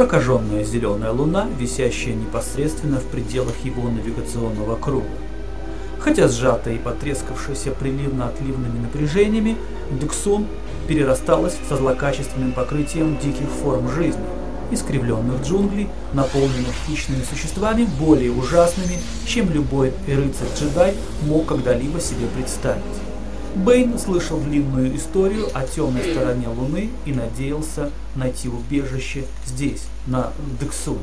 прокаженная зеленая луна, висящая непосредственно в пределах его навигационного круга. Хотя сжатая и потрескавшаяся приливно-отливными напряжениями, Дюксун перерасталась со злокачественным покрытием диких форм жизни, искривленных джунглей, наполненных хищными существами более ужасными, чем любой рыцарь-джедай мог когда-либо себе представить. Бэйн слышал длинную историю о темной стороне Луны и надеялся найти убежище здесь, на Дексуне.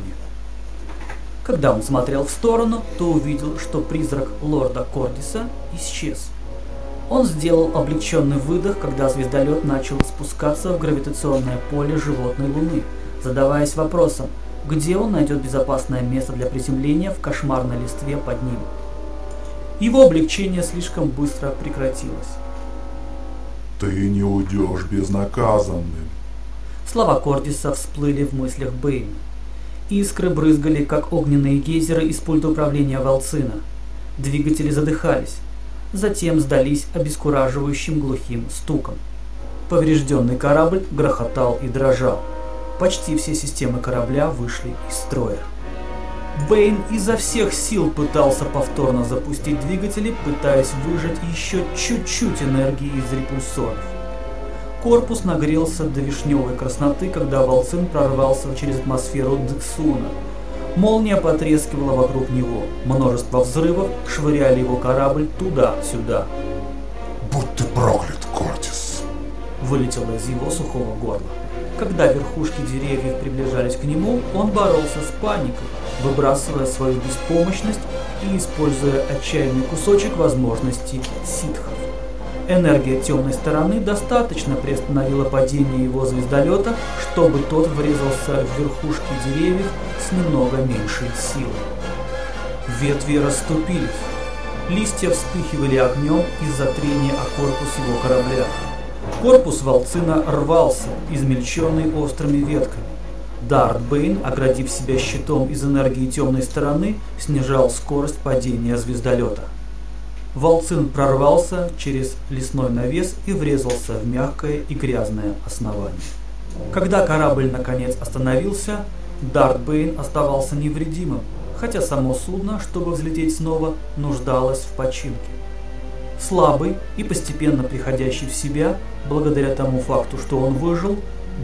Когда он смотрел в сторону, то увидел, что призрак лорда Кордиса исчез. Он сделал облегченный выдох, когда звездолет начал спускаться в гравитационное поле животной Луны, задаваясь вопросом, где он найдет безопасное место для приземления в кошмарной листве под ним. Его облегчение слишком быстро прекратилось. «Ты не уйдешь безнаказанным». Слова Кордиса всплыли в мыслях Бэйна. Искры брызгали, как огненные гейзеры из пульта управления Волцина. Двигатели задыхались. Затем сдались обескураживающим глухим стуком. Поврежденный корабль грохотал и дрожал. Почти все системы корабля вышли из строя. Бэйн изо всех сил пытался повторно запустить двигатели, пытаясь выжать еще чуть-чуть энергии из репульсоров. Корпус нагрелся до вишневой красноты, когда Волцин прорвался через атмосферу Дексуна. Молния потрескивала вокруг него. Множество взрывов швыряли его корабль туда-сюда. «Будь ты проклят, Кортис!» Вылетело из его сухого горла. Когда верхушки деревьев приближались к нему, он боролся с паникой, выбрасывая свою беспомощность и используя отчаянный кусочек возможностей ситхов. Энергия темной стороны достаточно приостановила падение его звездолета, чтобы тот врезался в верхушки деревьев с немного меньшей силой. Ветви расступились. Листья вспыхивали огнем из-за трения о корпус его корабля. Корпус волцина рвался, измельченный острыми ветками. Дарт Бэйн, оградив себя щитом из энергии темной стороны, снижал скорость падения звездолета. Волцин прорвался через лесной навес и врезался в мягкое и грязное основание. Когда корабль наконец остановился, Дарт Бэйн оставался невредимым, хотя само судно, чтобы взлететь снова, нуждалось в починке. Слабый и постепенно приходящий в себя, благодаря тому факту, что он выжил,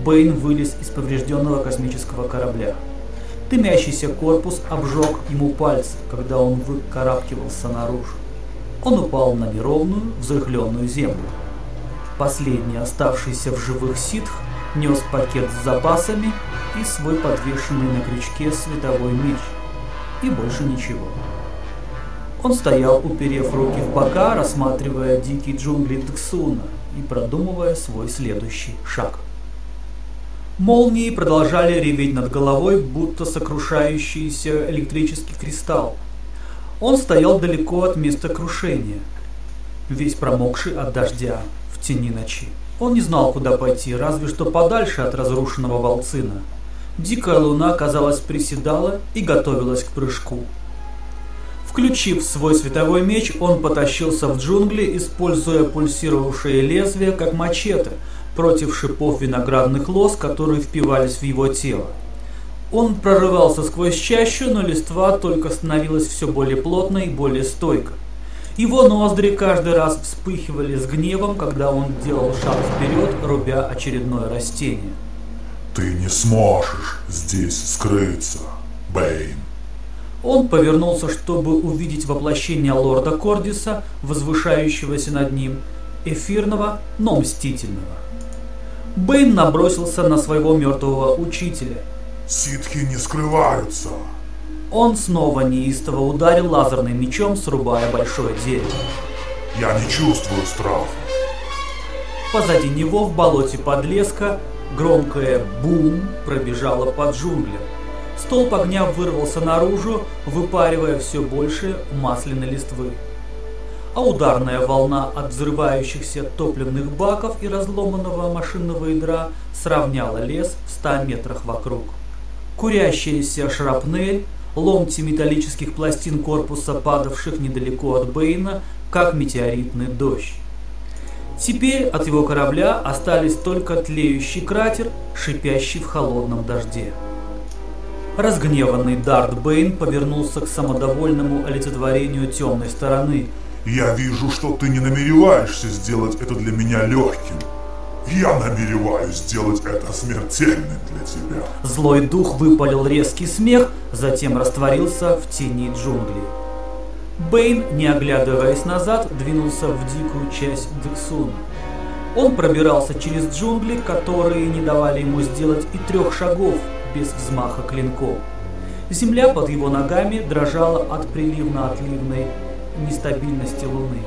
Бэйн вылез из поврежденного космического корабля. Дымящийся корпус обжег ему пальцы, когда он выкарабкивался наружу. Он упал на неровную, взрыхленную землю. Последний оставшийся в живых ситх нес пакет с запасами и свой подвешенный на крючке световой меч. И больше ничего. Он стоял, уперев руки в бока, рассматривая дикие джунгли Тексуна и продумывая свой следующий шаг. Молнии продолжали реветь над головой, будто сокрушающийся электрический кристалл. Он стоял далеко от места крушения, весь промокший от дождя в тени ночи. Он не знал, куда пойти, разве что подальше от разрушенного волцина. Дикая луна, казалось, приседала и готовилась к прыжку. Включив свой световой меч, он потащился в джунгли, используя пульсировавшие лезвия как мачете против шипов виноградных лоз, которые впивались в его тело. Он прорывался сквозь чащу, но листва только становилась все более плотной и более стойкой. Его ноздри каждый раз вспыхивали с гневом, когда он делал шаг вперед, рубя очередное растение. «Ты не сможешь здесь скрыться, Бэйн!» Он повернулся, чтобы увидеть воплощение лорда Кордиса, возвышающегося над ним, эфирного, но мстительного. Бэйн набросился на своего мертвого учителя – Ситхи не скрываются. Он снова неистово ударил лазерным мечом, срубая большое дерево. Я не чувствую страха. Позади него в болоте подлеска громкое бум пробежало под джунглем. Столб огня вырвался наружу, выпаривая все больше масляной листвы. А ударная волна от взрывающихся топливных баков и разломанного машинного ядра сравняла лес в 100 метрах вокруг. Курящаяся шрапнель, ломти металлических пластин корпуса, падавших недалеко от Бэйна, как метеоритный дождь. Теперь от его корабля остались только тлеющий кратер, шипящий в холодном дожде. Разгневанный Дарт Бэйн повернулся к самодовольному олицетворению темной стороны. Я вижу, что ты не намереваешься сделать это для меня легким. Я намереваюсь сделать это смертельным для тебя. Злой дух выпалил резкий смех, затем растворился в тени джунглей. Бэйн, не оглядываясь назад, двинулся в дикую часть Дексуна. Он пробирался через джунгли, которые не давали ему сделать и трех шагов без взмаха клинком. Земля под его ногами дрожала от приливно-отливной нестабильности луны.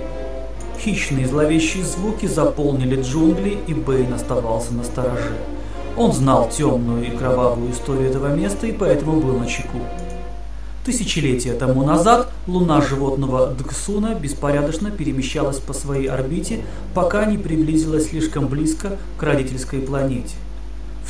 Хищные зловещие звуки заполнили джунгли, и Бэйн оставался на стороже. Он знал темную и кровавую историю этого места и поэтому был на чеку. Тысячелетия тому назад луна животного Дксуна беспорядочно перемещалась по своей орбите, пока не приблизилась слишком близко к родительской планете.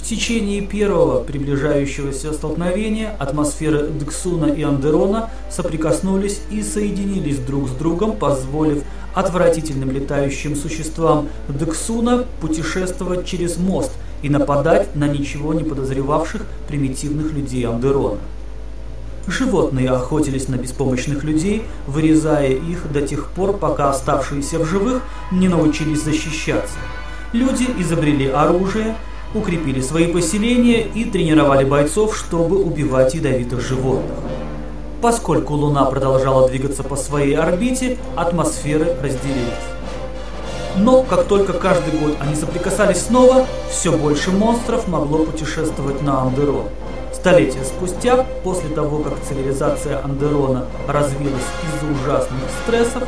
Течение первого приближающегося столкновения атмосферы Дксуна и Андерона соприкоснулись и соединились друг с другом, позволив отвратительным летающим существам Дксуна путешествовать через мост и нападать на ничего не подозревавших примитивных людей Андерона. Животные охотились на беспомощных людей, вырезая их до тех пор, пока оставшиеся в живых не научились защищаться. Люди изобрели оружие, укрепили свои поселения и тренировали бойцов, чтобы убивать ядовитых животных. Поскольку Луна продолжала двигаться по своей орбите, атмосферы разделились. Но как только каждый год они соприкасались снова, все больше монстров могло путешествовать на Андерон. Столетия спустя, после того, как цивилизация Андерона развилась из-за ужасных стрессов,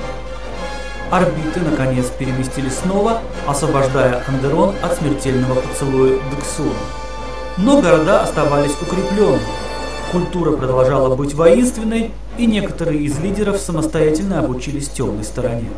орбиты наконец переместились снова, освобождая Андерон от смертельного поцелуя Дексуна. Но города оставались укрепленными. Культура продолжала быть воинственной, и некоторые из лидеров самостоятельно обучились темной стороне.